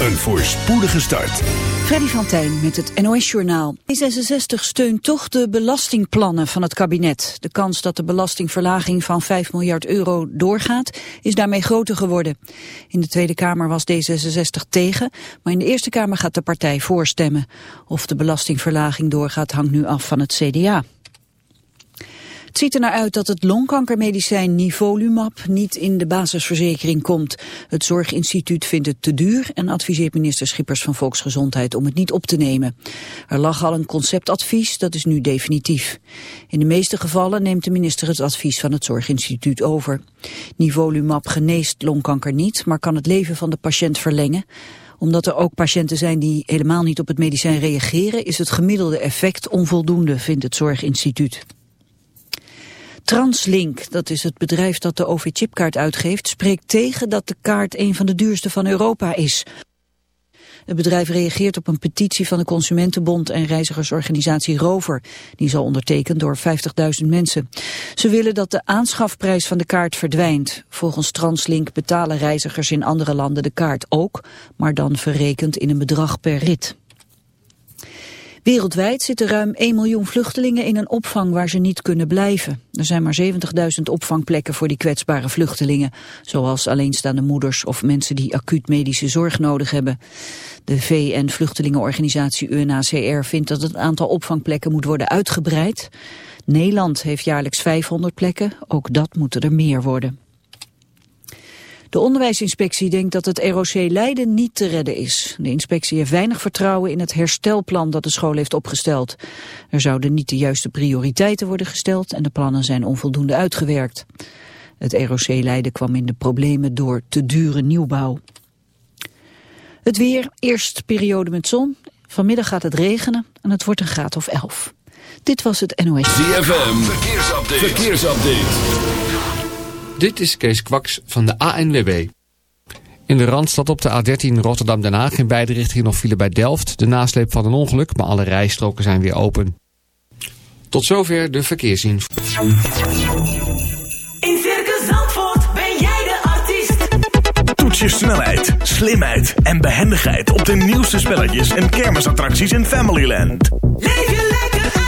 Een voorspoedige start. Freddy van Tijn met het NOS-journaal. D66 steunt toch de belastingplannen van het kabinet. De kans dat de belastingverlaging van 5 miljard euro doorgaat... is daarmee groter geworden. In de Tweede Kamer was D66 tegen... maar in de Eerste Kamer gaat de partij voorstemmen. Of de belastingverlaging doorgaat hangt nu af van het CDA. Het ziet er naar uit dat het longkankermedicijn Nivolumab niet in de basisverzekering komt. Het Zorginstituut vindt het te duur en adviseert minister Schippers van Volksgezondheid om het niet op te nemen. Er lag al een conceptadvies, dat is nu definitief. In de meeste gevallen neemt de minister het advies van het Zorginstituut over. Nivolumab geneest longkanker niet, maar kan het leven van de patiënt verlengen omdat er ook patiënten zijn die helemaal niet op het medicijn reageren, is het gemiddelde effect onvoldoende, vindt het Zorginstituut. Translink, dat is het bedrijf dat de OV-chipkaart uitgeeft, spreekt tegen dat de kaart een van de duurste van Europa is. Het bedrijf reageert op een petitie van de Consumentenbond en reizigersorganisatie Rover. Die is al ondertekend door 50.000 mensen. Ze willen dat de aanschafprijs van de kaart verdwijnt. Volgens Translink betalen reizigers in andere landen de kaart ook, maar dan verrekend in een bedrag per rit. Wereldwijd zitten ruim 1 miljoen vluchtelingen in een opvang waar ze niet kunnen blijven. Er zijn maar 70.000 opvangplekken voor die kwetsbare vluchtelingen, zoals alleenstaande moeders of mensen die acuut medische zorg nodig hebben. De VN-vluchtelingenorganisatie UNHCR vindt dat het aantal opvangplekken moet worden uitgebreid. Nederland heeft jaarlijks 500 plekken, ook dat moeten er meer worden. De onderwijsinspectie denkt dat het ROC Leiden niet te redden is. De inspectie heeft weinig vertrouwen in het herstelplan dat de school heeft opgesteld. Er zouden niet de juiste prioriteiten worden gesteld en de plannen zijn onvoldoende uitgewerkt. Het ROC Leiden kwam in de problemen door te dure nieuwbouw. Het weer, eerst periode met zon. Vanmiddag gaat het regenen en het wordt een graad of 11. Dit was het NOS. ZFM, verkeersupdate. verkeersupdate. Dit is Kees Kwaks van de ANWB. In de Randstad op de A13 Rotterdam-Den Haag in beide richtingen nog file bij Delft. De nasleep van een ongeluk, maar alle rijstroken zijn weer open. Tot zover de verkeersinformatie. In Circus Zandvoort ben jij de artiest. Toets je snelheid, slimheid en behendigheid op de nieuwste spelletjes en kermisattracties in Familyland. Leef je lekker uit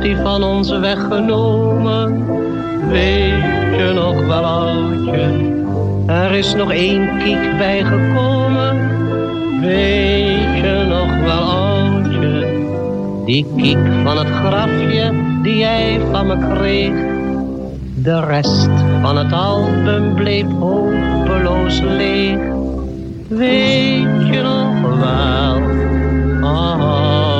Hij van ons weggenomen. Weet je nog wel, oudje? Er is nog één kiek bijgekomen. Weet je nog wel, oudje? Die kiek van het grafje die jij van me kreeg. De rest van het album bleef hopeloos leeg. Weet je nog wel, oudje?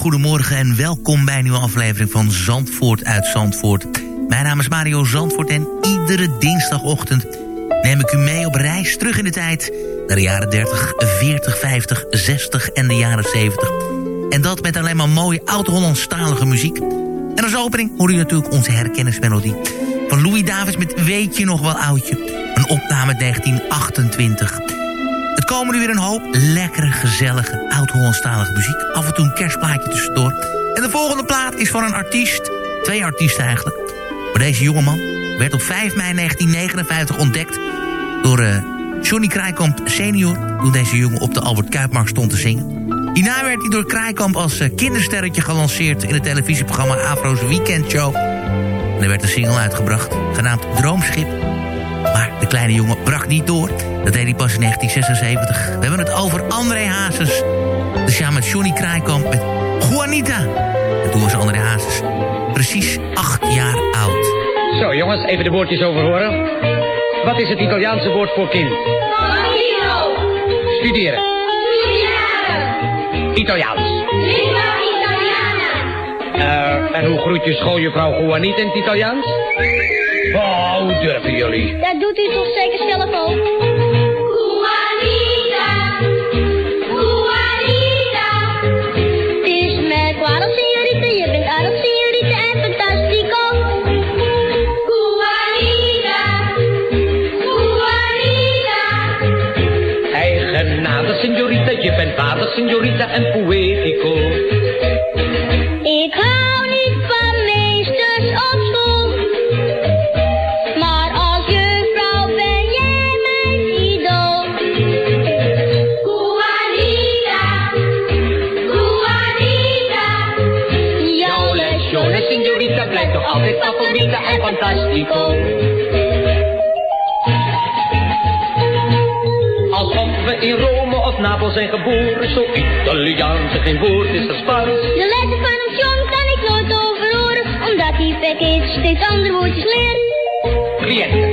Goedemorgen en welkom bij een nieuwe aflevering van Zandvoort uit Zandvoort. Mijn naam is Mario Zandvoort en iedere dinsdagochtend neem ik u mee op reis terug in de tijd... naar de jaren 30, 40, 50, 60 en de jaren 70. En dat met alleen maar mooie oud-Hollandstalige muziek. En als opening hoor u natuurlijk onze herkennismelodie... van Louis Davids met Weet je nog wel oudje? Een opname 1928... Het komen nu weer een hoop lekkere, gezellige, oud-Hollandstalige muziek. Af en toe een kerstplaatje tussendoor. En de volgende plaat is van een artiest. Twee artiesten eigenlijk. Maar deze jongeman werd op 5 mei 1959 ontdekt... door uh, Johnny Krijkamp senior... toen deze jongen op de Albert Kuipmarkt stond te zingen. Hierna werd hij door Krijkamp als uh, kindersterretje gelanceerd... in het televisieprogramma Afro's Weekend Show. En er werd een single uitgebracht, genaamd Droomschip... Maar de kleine jongen brak niet door. Dat deed hij pas in 1976. We hebben het over André Hazes. Dus ja, met Johnny Krijkamp met Juanita. En toen was André Hazes precies acht jaar oud. Zo jongens, even de woordjes overhoren. Wat is het Italiaanse woord voor kind? Bambino. Studeren. Studiare. Italiaans. Lingua italiana. Eh, en hoe groet je schooljuffrouw Juanita in het Italiaans? Oh, hoe durven jullie? Dat doet u toch zeker zelf ook? Juanita. Juanita. Het is merkwaardig, signorita. Je bent aardig, signorita. En fantastico. Juanita. Juanita. Eigenaardig, signorita. Je bent vader, signorita. En Napels zijn geboren, zo Italiaans en geen woord is er Spaans. De letter van een jong kan ik nooit overhoren, omdat die package steeds andere woordjes leert. Cliënte,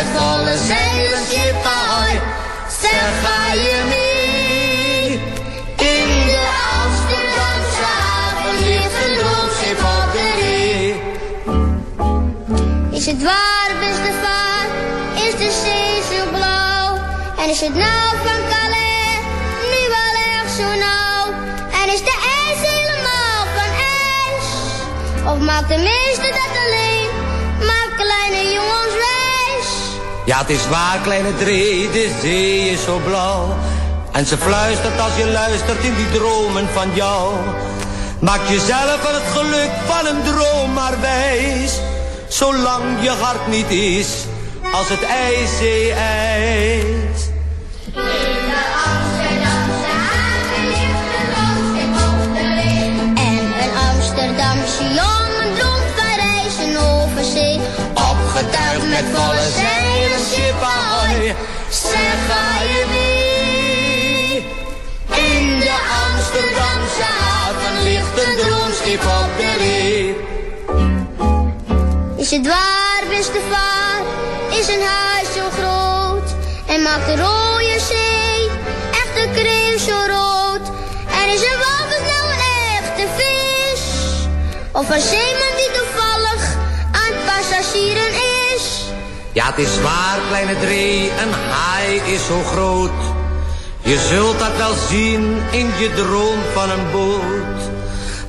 met volle zeilen, schip ahoy. Zeg, ga je mee? In de Amsterdamse haven ligt een droomschip op de ring. Is het waar, beste vaart? Is de zee zo blauw? En is het nou van Calais nu wel echt zo nauw? En is de ijs helemaal van ijs? Of maakt de meeste dat alleen? Ja, het is waar, kleine Dree, de zee is zo blauw. En ze fluistert als je luistert in die dromen van jou. Maak jezelf van het geluk van een droom maar wijs. Zolang je hart niet is als het ijzee ijs. Amsterdamse jongen droomt van reizen over zee. Opgetuigd met volle ahoy. Zeg, ga je mee? In de Amsterdamse haven ligt een droomschip op de ring. Is het waar, beste vaar? Is een huis zo groot? En maakt de rode zee echt de kreeuw zo rood? En is een walvis nou een echte vis? Of een zeeman die toevallig Ja, het is waar, kleine Dree, een haai is zo groot. Je zult dat wel zien in je droom van een boot.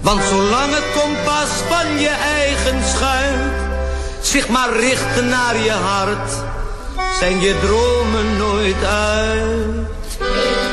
Want zolang het kompas van je eigen schuit zich maar richt naar je hart, zijn je dromen nooit uit.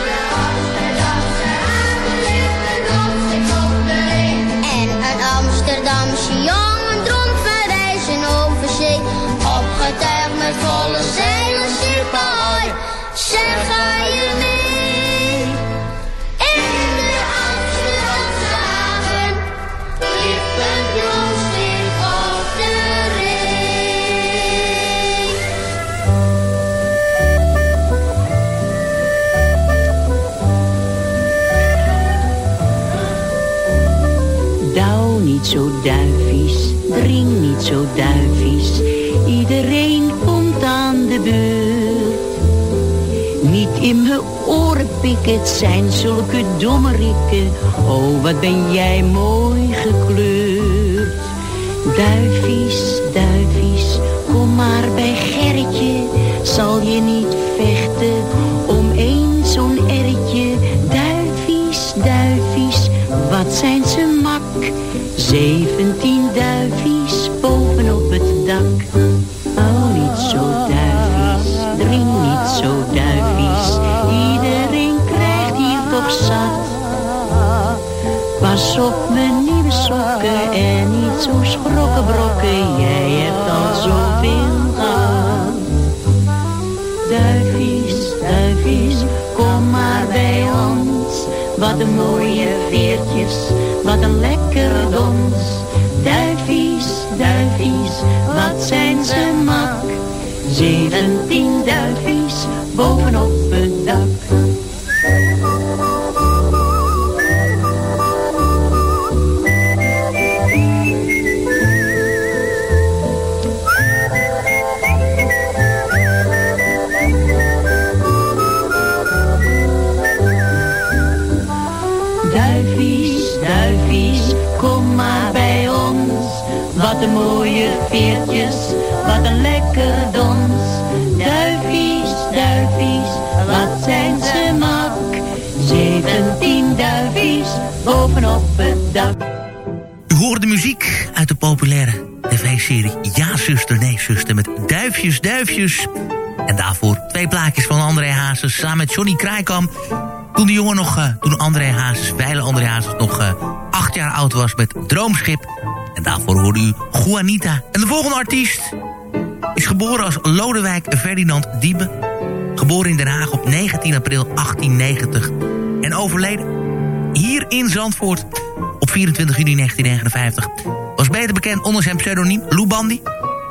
Dring niet zo duivies. Iedereen komt aan de beurt. Niet in mijn oren pikken, het zijn zulke dommerikken. Oh, wat ben jij mooi gekleurd. Duivies, duivies, kom maar bij Gerritje. Zal je niet vechten om één zo'n erretje? Duivies, duivies, wat zijn ze mak? Zeventien lekker veertjes, wat een lekker dons. Duifies, duifies, wat zijn ze mak. Zeventien duifies, bovenop het dak. U hoort de muziek uit de populaire tv-serie Ja zuster, nee zuster... met Duifjes, Duifjes. En daarvoor twee plaatjes van André Hazes samen met Johnny Kraaikamp. Toen de jongen nog, uh, toen André Hazes, wijle André Hazes nog uh, acht jaar oud was met Droomschip. En daarvoor hoorde u Juanita. En de volgende artiest is geboren als Lodewijk Ferdinand Diebe. Geboren in Den Haag op 19 april 1890. En overleden hier in Zandvoort op 24 juni 1959. Was beter bekend onder zijn pseudoniem Lou Bandy.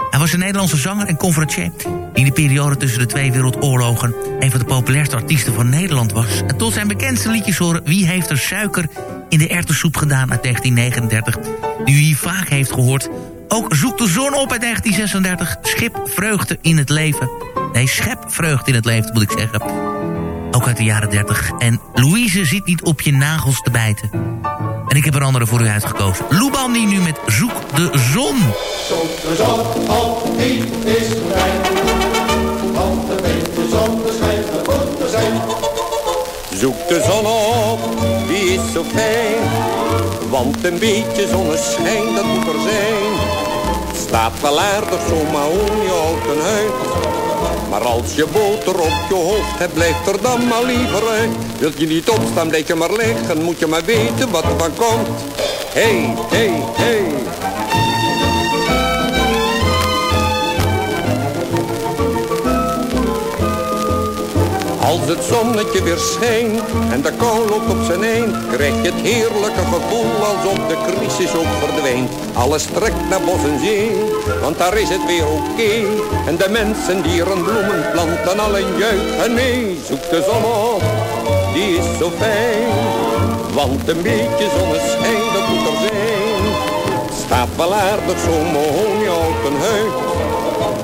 Hij was een Nederlandse zanger en conferencier... die in de periode tussen de twee wereldoorlogen... een van de populairste artiesten van Nederland was. En tot zijn bekendste liedjes horen... Wie heeft er suiker in de erwtensoep gedaan uit 1939... die u hier vaak heeft gehoord. Ook Zoek de zon op uit 1936. Schip vreugde in het leven. Nee, schep vreugde in het leven, moet ik zeggen. Ook uit de jaren 30. En Louise zit niet op je nagels te bijten. En ik heb een andere voor u uitgekozen. Lubandi nu met Zoek de Zon. Zoek de zon op, die is fijn. Want de zon schijnt er goed te zijn. Zoek de zon op, is zo. Want een beetje zonneschijn, dat moet er zijn. Staat wel aardig zo, maar om je houdt een huid. Maar als je boter op je hoofd hebt, blijft er dan maar liever uit. Wilt je niet opstaan, blijf je maar liggen, moet je maar weten wat er van komt. Hey, hey, hey. Als het zonnetje weer schijnt en de kou loopt op zijn eind, krijg je het heerlijke gevoel alsof de crisis ook verdwijnt. Alles trekt naar bos en zee, want daar is het weer oké. En de mensen die er een bloemen planten, allen juichen mee. Zoek de zon op, die is zo fijn, want een beetje zonneschijn, dat moet er zijn. Staat wel aardig zo'n uit een huid.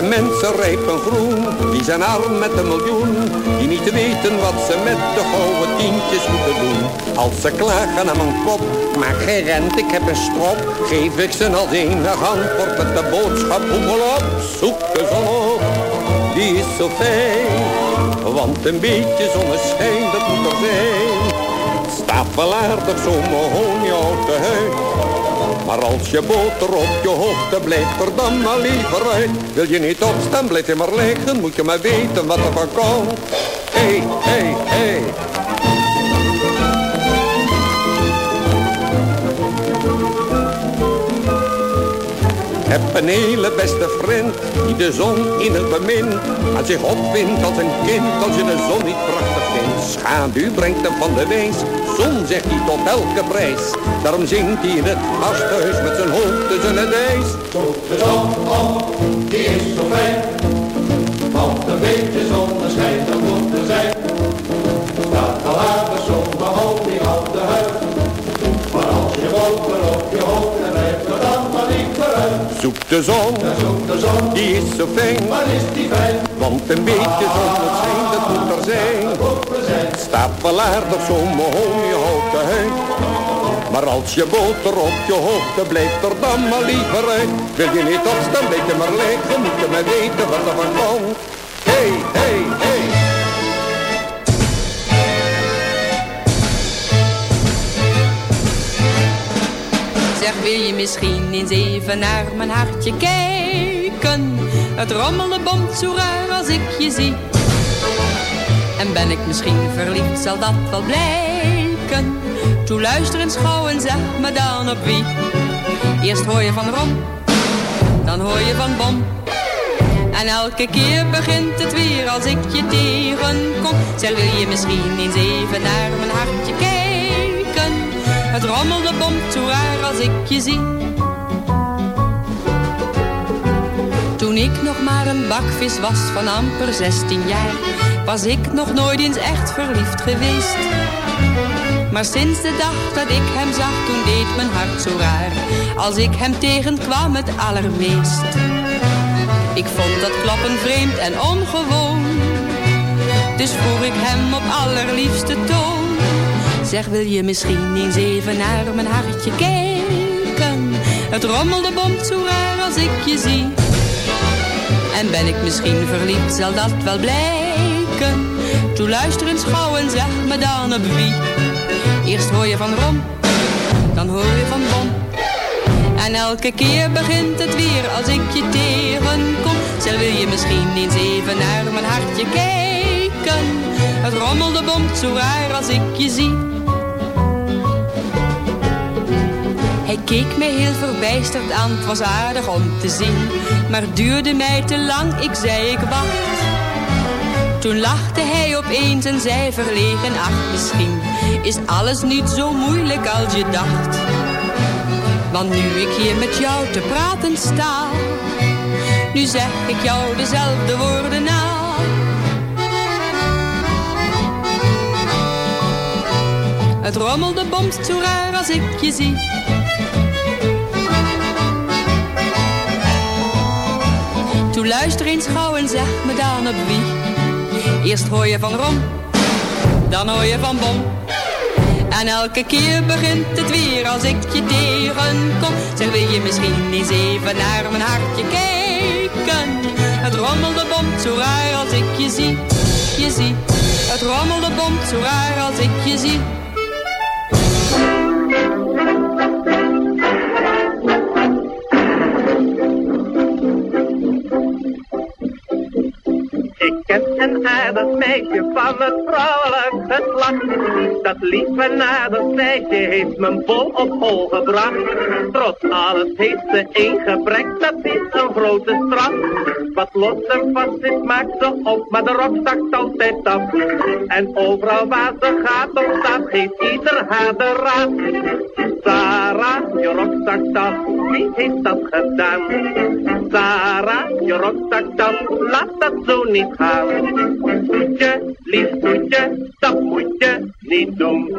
Ken mensen rijp en groen, die zijn arm met een miljoen. Die niet weten wat ze met de gouden tientjes moeten doen. Als ze klagen aan mijn kop, maak geen rent, ik heb een strop. Geef ik ze als enig antwoord met de boodschap, hoepel op. Zoek de zon op, die is zo fijn. Want een beetje zonneschijn, dat moet er zijn. Staat wel aardig zo'n mahonie uit de huid. Maar als je boter op je hoofd blijft er dan maar liever uit. Wil je niet opstaan, blijf je maar liggen, moet je maar weten wat er van komt. Hey, hey, hey. Heb een hele beste vriend die de zon in het bemin aan zich opwindt als een kind als je de zon niet prachtig vindt. Schaduw brengt hem van de wees, zon zegt hij tot elke prijs. Daarom zingt hij in het gasthuis met zijn hoofd tussen het ijs. Zoek de zon op, die is zo fijn. Want een beetje zonneschijn, dat moet er zijn. Staat al aardig zo'n mahonie op de huid. Maar als je boter op je hoofd en blijft er dan maar niet vooruit. Zoek de zon, Ja, zoek de zon, die is zo fijn. maar is die fijn? Want een beetje zonneschijn, dat moet er zijn. Goed we zijn. Staat wel aardig zo'n houten huid. Maar als je boter op je hoofd blijft er dan maar liever uit. Wil je niet opstaan, weet je maar liggen, moet je maar weten wat er van komt. Hey, hey, hey. Zeg, wil je misschien eens even naar mijn hartje kijken? Het rommelen bomt zo raar als ik je zie. En ben ik misschien verliefd, zal dat wel blijken. Toe luister eens gauw en zeg me dan op wie. Eerst hoor je van Rom, dan hoor je van Bom. En elke keer begint het weer als ik je tegenkom. Zeg, wil je misschien eens even naar mijn hartje kijken? Het rommelde bomt zo raar als ik je zie. Toen ik nog maar een bakvis was van amper 16 jaar, was ik nog nooit eens echt verliefd geweest. Maar sinds de dag dat ik hem zag, toen deed mijn hart zo raar. Als ik hem tegenkwam het allermeest. Ik vond dat klappen vreemd en ongewoon. Dus vroeg ik hem op allerliefste toon. Zeg, wil je misschien eens even naar mijn hartje kijken? Het rommelde bomt zo raar als ik je zie. En ben ik misschien verliefd, zal dat wel blijken. Luister eens gauw en zeg me dan op wie. Eerst hoor je van Rom, dan hoor je van Bom. En elke keer begint het weer als ik je tegenkom. Zeg, wil je misschien eens even naar mijn hartje kijken? Het rommelde bomt zo raar als ik je zie. Hij keek mij heel verbijsterd aan, het was aardig om te zien. Maar duurde mij te lang, ik zei ik wacht. Toen lachte hij opeens en zei verlegen, ach misschien is alles niet zo moeilijk als je dacht. Want nu ik hier met jou te praten sta, nu zeg ik jou dezelfde woorden na. Het rommelde bomst zo raar als ik je zie. Toe luister eens gauw en zeg me dan op wie. Eerst hoor je van Rom, dan hoor je van Bom. En elke keer begint het weer als ik je tegenkom. Zeg, wil je misschien eens even naar mijn hartje kijken? Het rommelde bomt zo raar als ik je zie, je zie. Het rommelde bomt zo raar als ik je zie. Een aardig meisje van het vrouwelijk geslacht. Dat lieve naderstijdje heeft mijn bol op hol gebracht. Trots alles heeft ze één dat is een grote straf. Wat los en vast is, maakt ze op, maar de rok zakt altijd af. En overal waar ze gaat of staat, geeft ieder haar de raad. Sarah, je rok zakt wie heeft dat gedaan? Sarah, je rok zakt af, laat dat zo niet gaan. Toetje, lief toetje, dat moet je niet doen.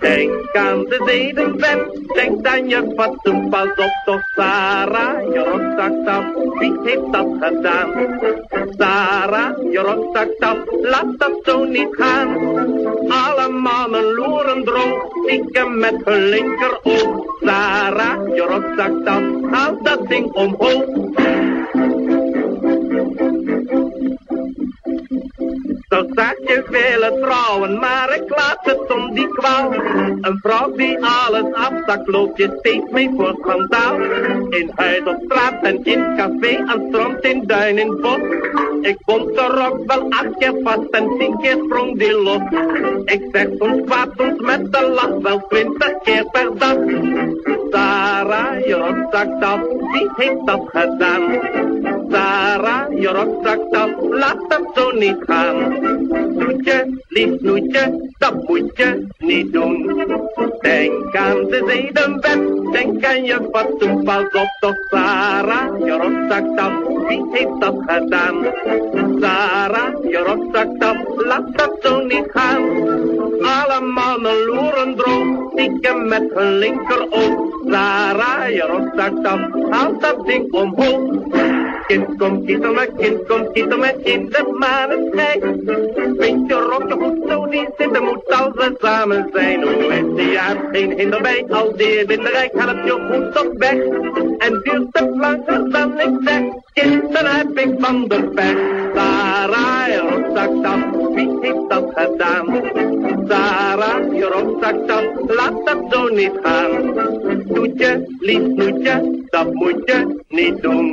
Denk aan de zedenwet, denk aan je fatsoen, pas op toch Sarah, je rok af, wie heeft dat gedaan? Sarah, je rok af, laat dat zo niet gaan. Alle mannen loeren droog, stiekem met hun linkeroog. Sarah, je rok af, haal dat ding omhoog. Zo zag je vele vrouwen, maar ik laat het om die kwaal. Een vrouw die alles afstak, loopt je steeds mee voor schandaal. In huis op straat en in café, aan strand, in duin, in bos. Ik bond de rok wel acht keer vast en tien keer sprong die los. Ik zeg soms kwaad, soms met de lach, wel twintig keer per dag. Sarah, je af, wie heeft dat gedaan? Sarah, je zakt af, laat dat zo niet gaan. Snoetje, lief snoetje, dat moet je niet doen. Denk aan de zedenwet, denk aan je fatsoen, pas op toch Sarah, je rok zakt af, wie heeft dat gedaan? Sarah, je rok zakt af, laat dat zo niet gaan. Alle mannen loeren droog, stiekem met hun linkeroog. Sarah, je rok zakt af, haal dat ding omhoog. Kind, kom, kietel me, kind, kom, kietel me in de maneschijn. Vind je rokje goed zo niet zitten, moet als we samen zijn. Hoe is de jaar geen hinder bij, al die winderijk helpt je goed op weg. En duurt het langer dan ik zeg, kind, dan heb ik van de pech. Sarah, je rokzak af, wie heeft dat gedaan? Sarah, je rokzak af, laat dat zo niet gaan. Toetje, lief snoetje, dat moet je niet doen.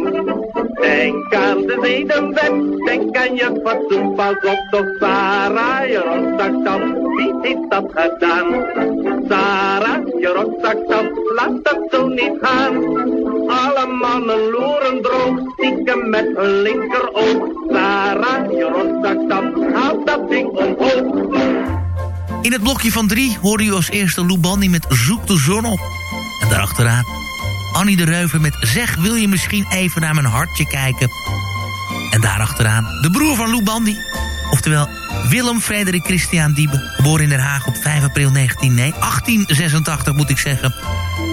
Denk aan de zedenwet, denk aan je fatsoen, pas op toch Sarah, je rokzak af, wie heeft dat gedaan? Sarah, je rokzak af, laat dat zo niet gaan. Alle mannen loeren droog, stiekem met hun linkeroog. Sarah, je rokzak af, haal dat ding omhoog. In het blokje van drie hoorde u als eerste Lou Bandy met Zoek de zon op. En daarachteraan Annie de Reuver met Zeg, wil je misschien even naar mijn hartje kijken? En daarachteraan de broer van Lou Bandy. Oftewel Willem Frederik Christian Diebe. Geboren in Den Haag op 5 april 19, nee, 1886 moet ik zeggen.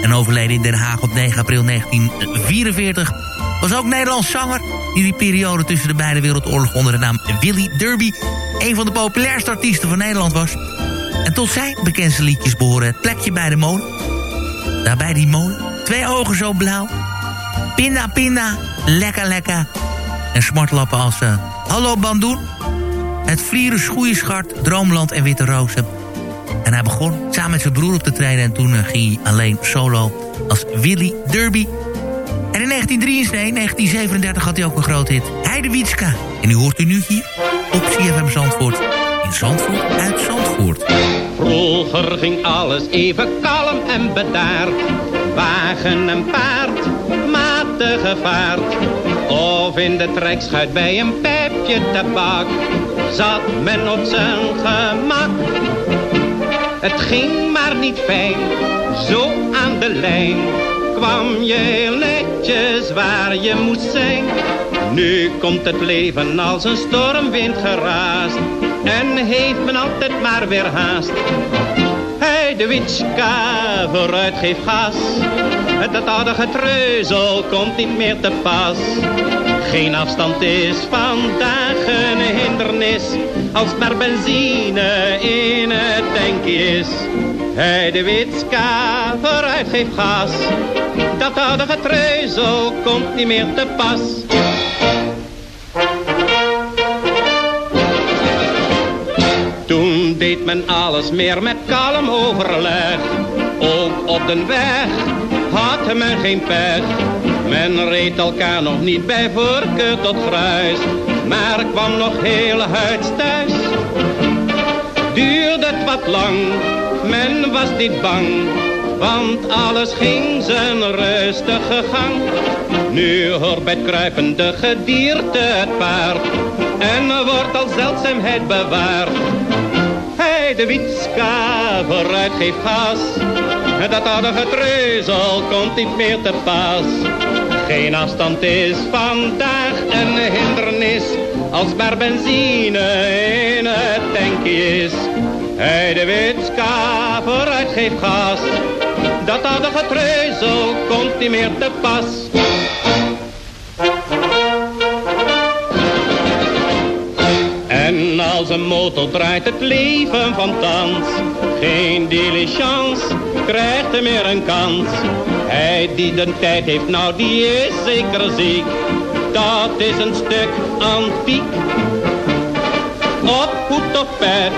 En overleden in Den Haag op 9 april 1944. Was ook Nederlands zanger. Die die periode tussen de beide wereldoorlogen onder de naam Willy Derby... een van de populairste artiesten van Nederland was. En tot zijn bekendste liedjes behoren het plekje bij de molen. Daarbij die molen. Twee ogen zo blauw. Pinda, pinda. Lekker, lekker. En smartlappen als uh, Hallo Bandoen. Het Vlieren, Schoeieschart, Droomland en Witte Rozen. En hij begon samen met zijn broer op te treden... en toen uh, ging hij alleen solo als Willy Derby. En in 1933, 1937 had hij ook een groot hit. Heidewietska. En u hoort u nu hier op CFM Zandvoort. In Zandvoort uit Zandvoort. Vroeger ging alles even kalm en bedaard. Wagen en paard, matige vaart. Of in de trekschuit bij een pijpje tabak. Zat men op zijn gemak. Het ging maar niet fijn, zo aan de lijn. Kwam je netjes waar je moest zijn. Nu komt het leven als een stormwind geraast. En heeft men altijd maar weer haast. Hey, de witska, vooruit geef gas. Dat oude getreuzel komt niet meer te pas. Geen afstand is vandaag een hindernis. Als maar benzine in het tankje is. Hey, de witska, vooruit geef gas. Dat oude getreuzel komt niet meer te pas. Toen deed men alles meer met kalm overleg. Ook op de weg had men geen pech. Men reed elkaar nog niet bij voorkeur tot gruis. Maar kwam nog heel huids thuis. Duurde het wat lang, men was niet bang. Want alles ging zijn rustige gang. Nu hoort bij het kruipende gedierte het paard. En wordt als zeldzaamheid bewaard. Hey, de witska, vooruit geef gas. Dat oude getreuzel komt niet meer te pas. Geen afstand is vandaag een hindernis. Als maar benzine in het tankje is. Hey, de witska, vooruit geef gas. Dat oude getreuzel komt niet meer te pas. En als een motor draait het leven van thans. Geen diligence krijgt er meer een kans. Hij die de tijd heeft, nou die is zeker ziek. Dat is een stuk antiek. Op hoed of pet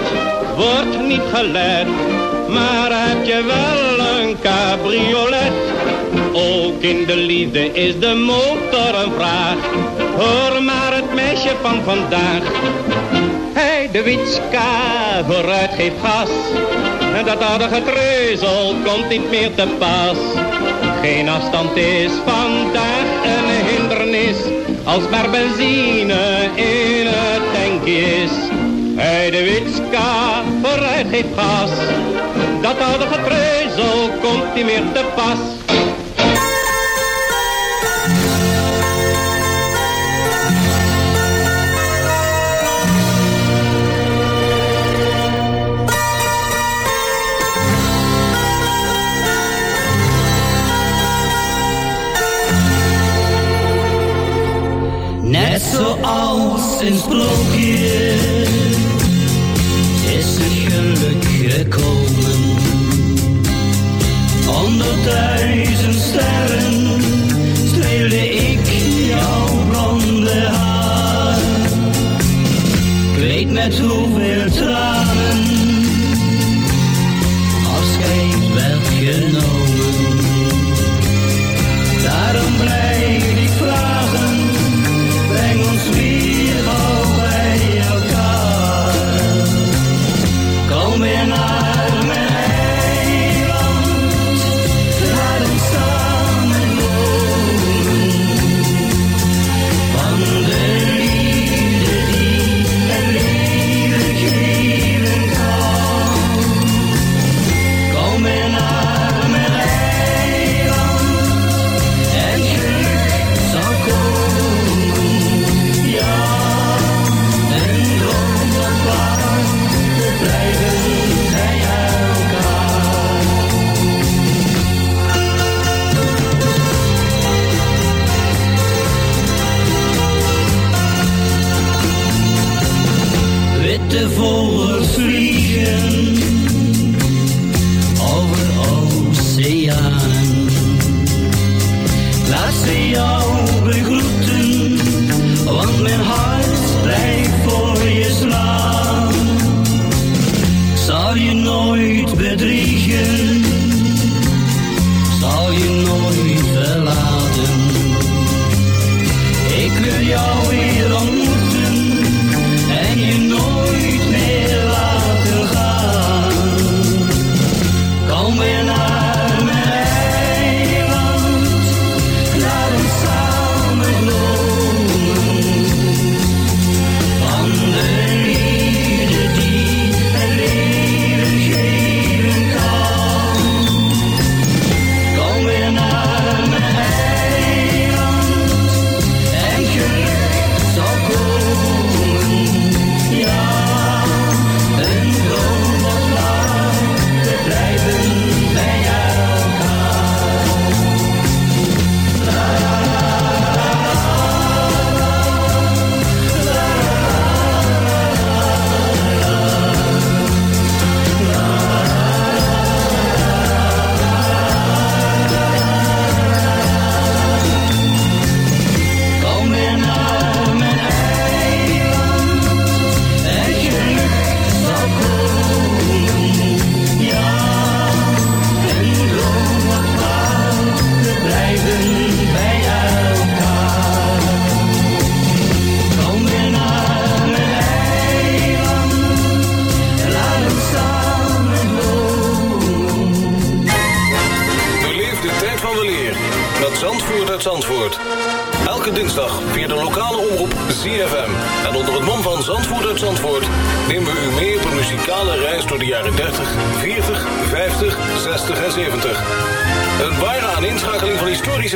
wordt niet gelet. Maar heb je wel een cabriolet? Ook in de liefde is de motor een vraag. Hoor maar het meisje van vandaag. De witska, vooruit geeft gas. En dat oude getreuzel komt niet meer te pas. Geen afstand is vandaag een hindernis. Als maar benzine in het tankje is. Hey, de witska, vooruit geeft gas. Dat oude getreuzel komt niet meer te pas. Zoals een sprookje is het geluk gekomen. Onder duizend sterren streelde ik jouw blonde haar. Ik weet met hoeveel tranen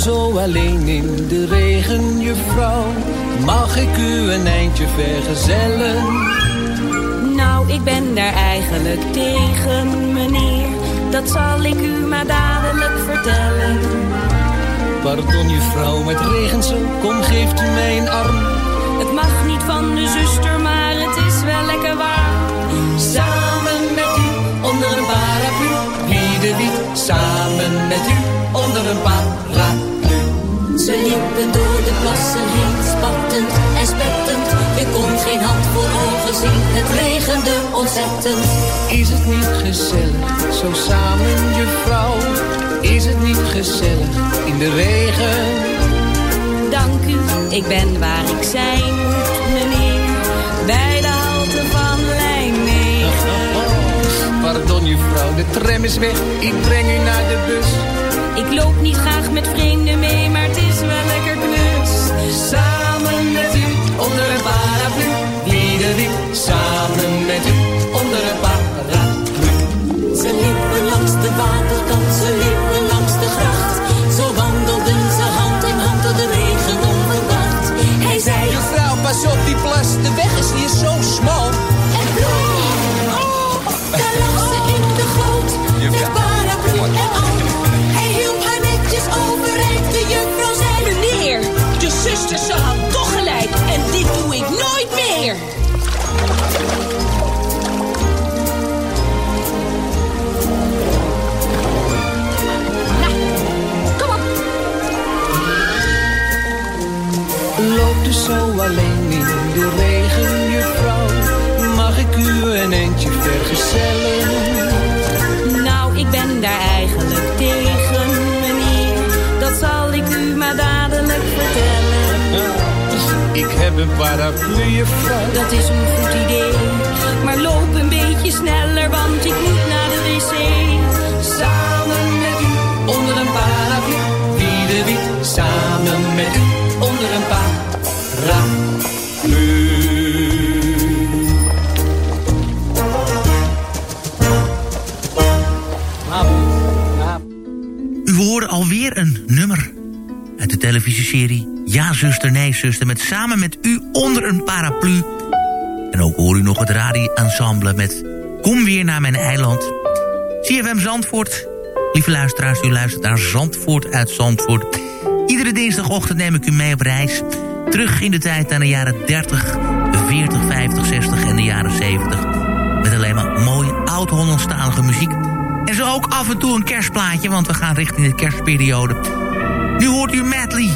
zo alleen in de regen, juffrouw? Mag ik u een eindje vergezellen? Nou, ik ben daar eigenlijk tegen, meneer. Dat zal ik u maar dadelijk vertellen. Pardon, juffrouw, maar het regent zo. Kom, geeft u mij een arm. Het mag niet van de zuster, maar het is wel lekker waar. Samen met u onder een paraplu. Wie de wiet, samen met u onder een paraplu. Ze liepen door de plassen heen, spattend en spettend. Je kon geen hand voor ogen zien, het regende ontzettend. Is het niet gezellig, zo samen, juffrouw? Is het niet gezellig in de regen? Dank u, ik ben waar ik zijn moet, meneer. Bij de halte van lijn 9. Pardon, juffrouw, de tram is weg. Ik breng u naar de bus. Ik loop niet graag met vreemden mee, maar is wel lekker knus. Samen met u onder een paraplu. Wie de wiet, samen met u onder een paraplu. Ze liepen langs de waterkant, ze liepen langs de gracht. Zo wandelden ze hand in hand door de regen onverwacht. Hij zei, Juffrouw, pas op die plas, de weg de regen, juffrouw, mag ik u een eentje vergezellen? Nou, ik ben daar eigenlijk tegen, meneer. Dat zal ik u maar dadelijk vertellen. Ik heb een paraplu, juffrouw. Dat is een goed idee. Maar loop een beetje sneller, want ik moet naar de wc. Samen met u, onder een paraplu, wie de wie, samen. Televisieserie Ja zuster, nee zuster... met Samen met u onder een paraplu. En ook hoor u nog het radio-ensemble met Kom weer naar mijn eiland. CFM Zandvoort. Lieve luisteraars, u luistert naar Zandvoort uit Zandvoort. Iedere dinsdagochtend neem ik u mee op reis. Terug in de tijd naar de jaren 30, 40, 50, 60 en de jaren 70. Met alleen maar mooie oud-Hollandstalige muziek. En zo ook af en toe een kerstplaatje, want we gaan richting de kerstperiode. Nu hoort u medley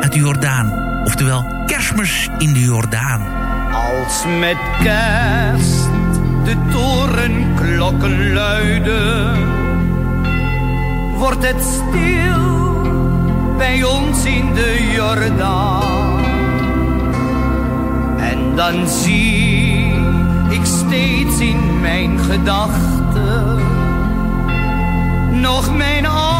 uit de Jordaan. Oftewel kerstmis in de Jordaan. Als met kerst de torenklokken luiden, wordt het stil bij ons in de Jordaan. En dan zie ik steeds in mijn gedachten nog mijn allereerste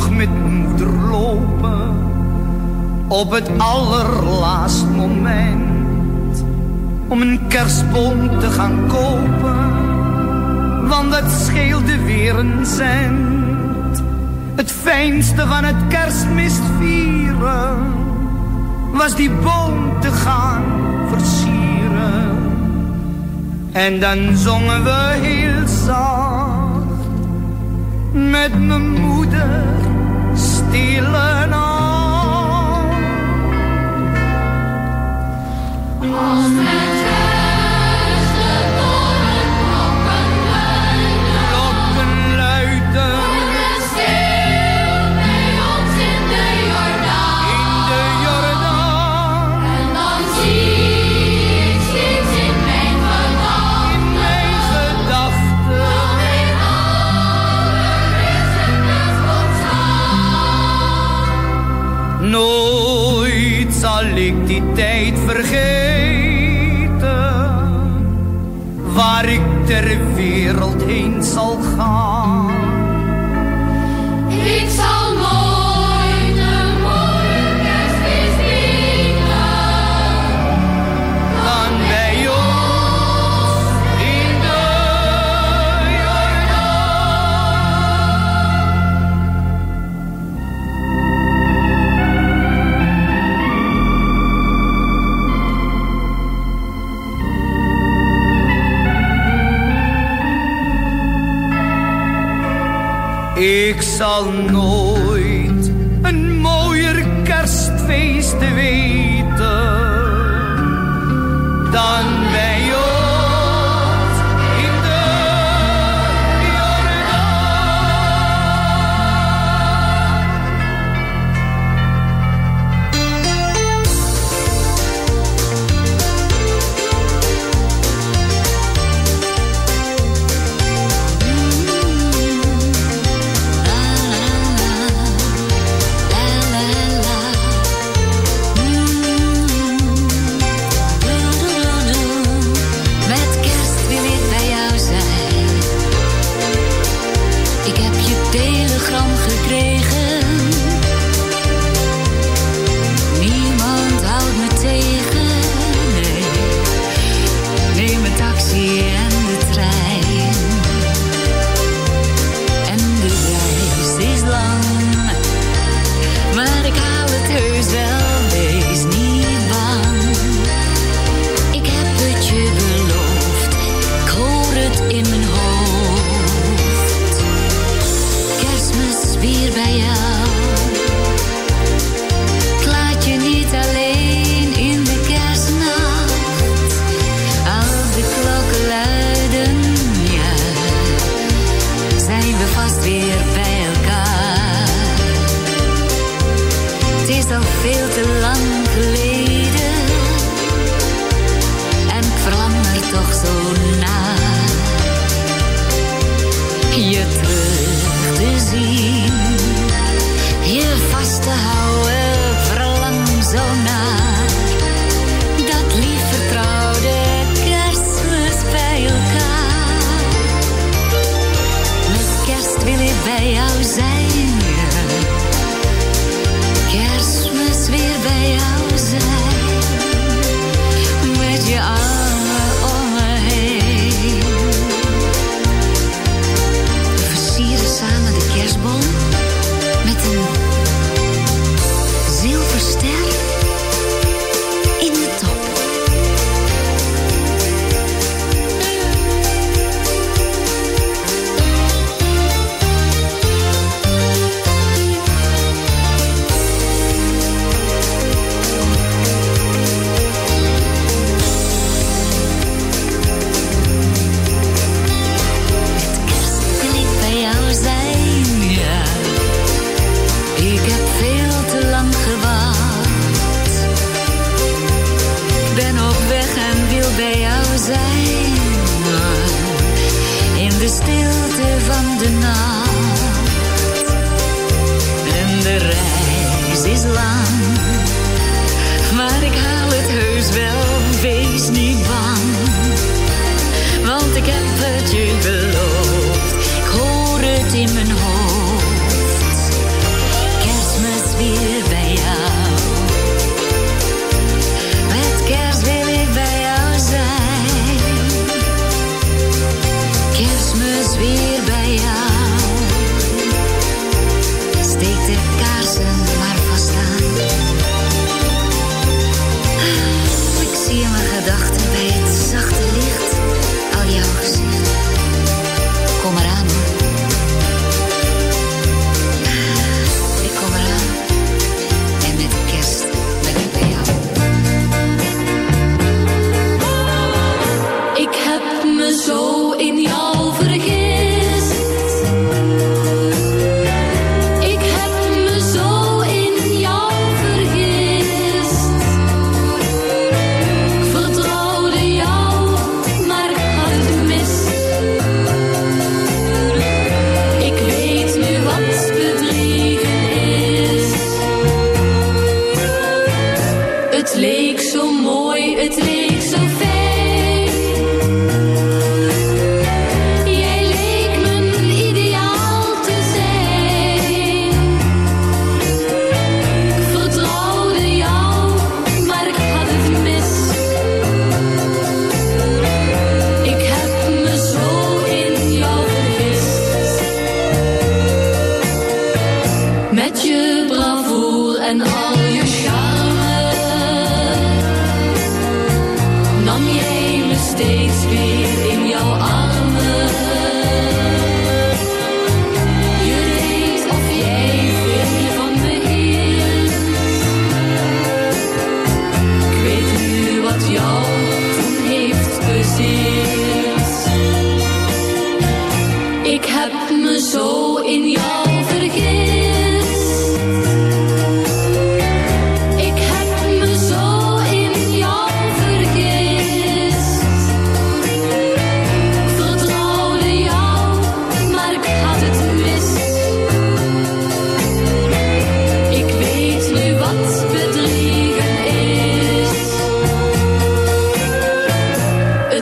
nog met moeder lopen op het allerlaatst moment om een kerstboom te gaan kopen, want dat scheelde weer een cent. Het fijnste van het kerstmis vieren was die boom te gaan versieren. En dan zongen we heel zacht met mijn moeder stille nacht. Als nooit een mooier kerstfeest weten dan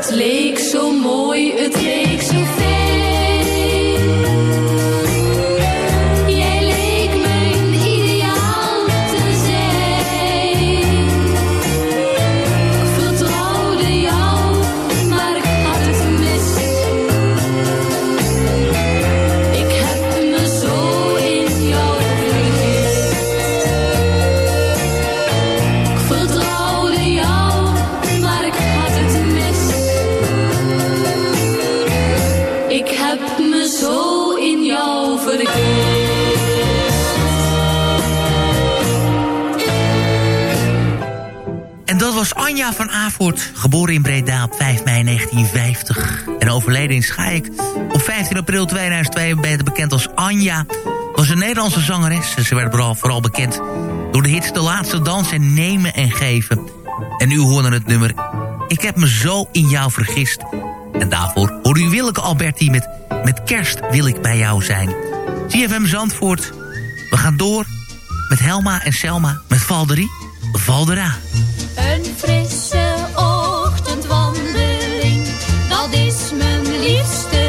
Het leek zo mooi, het leek zo veel. Geboren in Breda op 5 mei 1950. En overleden in Schaik op 15 april 2002. Beter bekend als Anja. Was een Nederlandse zangeres. Ze werd vooral, vooral bekend door de hits De Laatste Dans en Nemen en Geven. En nu hoorde het nummer Ik heb me zo in jou vergist. En daarvoor hoor u Willeke Alberti met Met kerst wil ik bij jou zijn. CFM Zandvoort. We gaan door met Helma en Selma met Valderie. Valdera. mijn liefste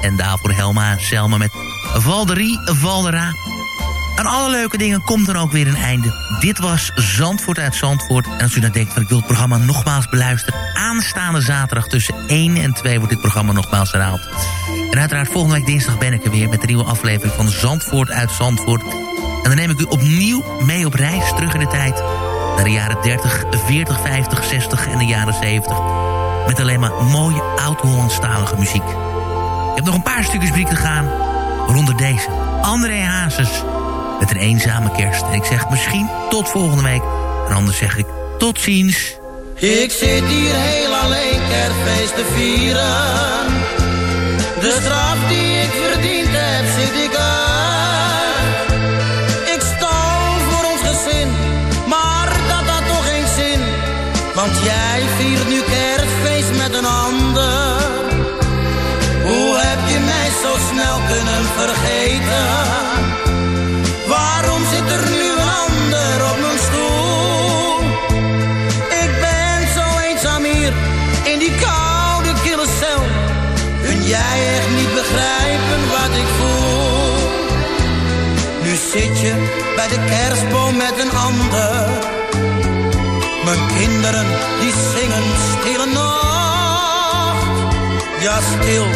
En daarvoor Helma Selma met Valderie Valdera. Aan alle leuke dingen komt er ook weer een einde. Dit was Zandvoort uit Zandvoort. En als u nou denkt van ik wil het programma nogmaals beluisteren... aanstaande zaterdag tussen 1 en 2 wordt dit programma nogmaals herhaald. En uiteraard volgende week dinsdag ben ik er weer... met de nieuwe aflevering van Zandvoort uit Zandvoort. En dan neem ik u opnieuw mee op reis terug in de tijd... naar de jaren 30, 40, 50, 60 en de jaren 70... met alleen maar mooie oud-Hollandstalige muziek. Nog een paar stukjes muziek te gaan... waaronder deze. André Hazes met een eenzame kerst. En ik zeg misschien tot volgende week. En anders zeg ik tot ziens. Ik zit hier heel alleen kerstfeest te vieren. De straf zit je bij de kerstboom met een ander. Mijn kinderen die zingen stille nacht. Ja, stil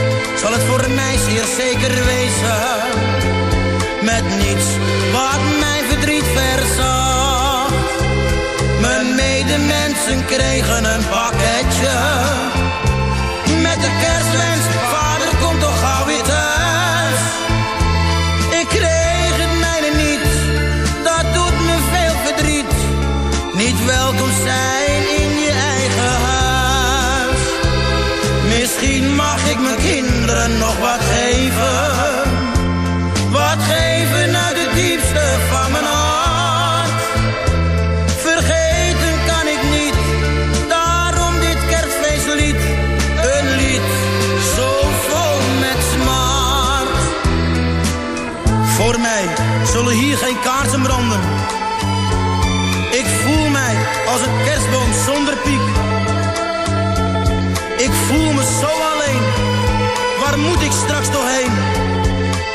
zal het voor mij zeer zeker wezen met niets wat mijn verdriet verzacht. Mijn medemensen kregen een pakketje met de kerstwens, mijn kinderen nog wat geven. Wat geven uit het diepste van mijn hart. Vergeten kan ik niet, daarom dit kerstfeestlied. Een lied zo vol met smart. Voor mij zullen hier geen kaarsen branden. Ik voel mij als een kerstboom zonder piek. Ik voel me zo alleen, waar moet ik straks toch heen?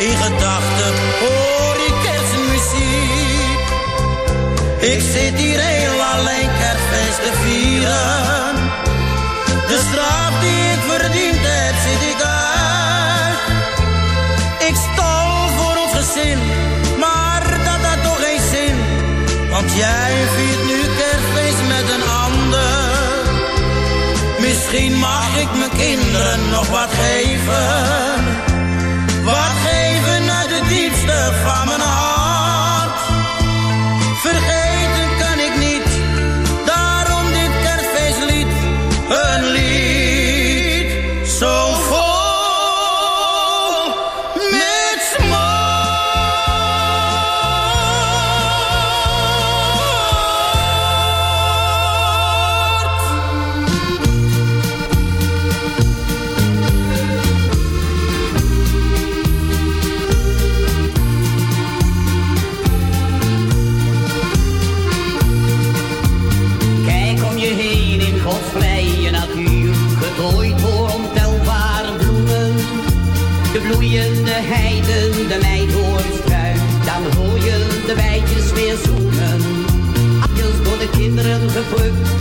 In gedachten hoor ik kerstmuziek. Ik zit hier heel alleen kerstfeest te vieren. De straf die ik verdiend heb, zit ik uit. Ik stal voor ons gezin, maar dat had toch geen zin. Want jij Misschien mag ik mijn kinderen nog wat geven. Kinderen